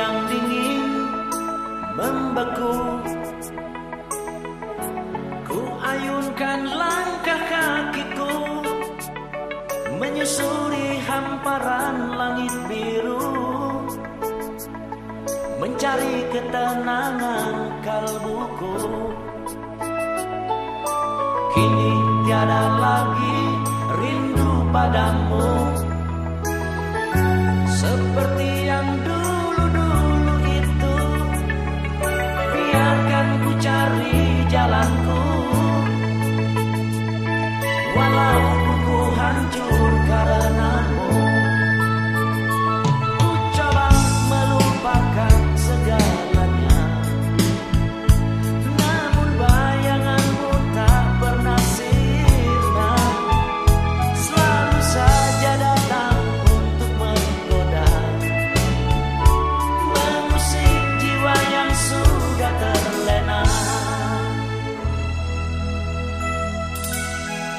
yang dingin membeku. Ku ayunkan langkah kakiku Menyusuri hamparan langit biru Mencari ketenangan kalbuku. Kini tiada lagi rindu padamu Seperti Walau ku hancur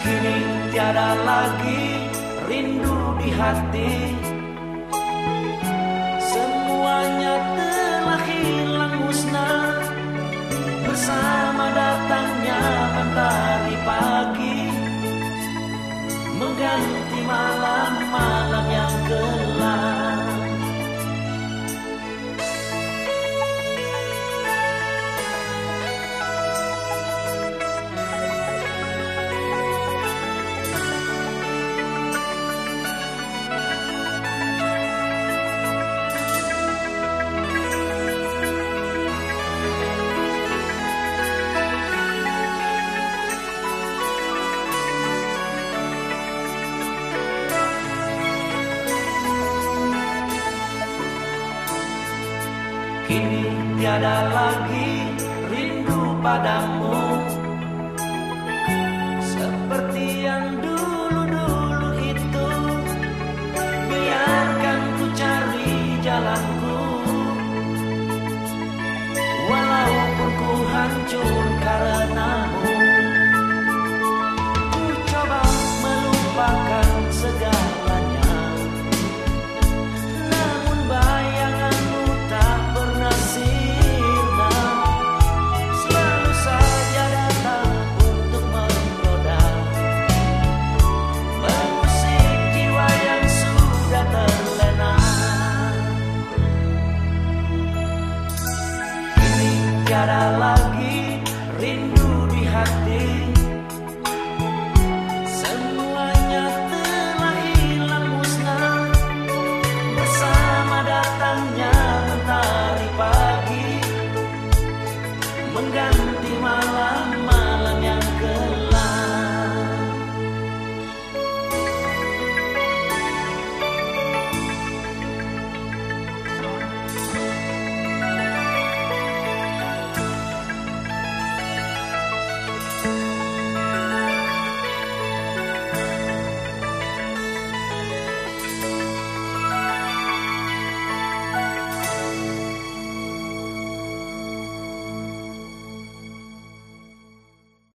Kini tiada lagi rindu di hati. Semuanya telah hilang musnah. Bersama datangnya mentari pagi. Mengganti malam-malam yang gelap Kini tiada lagi rindu padamu. Seperti yang dulu-dulu itu Biarkan ku cari jalanku. Walaupun ku hancur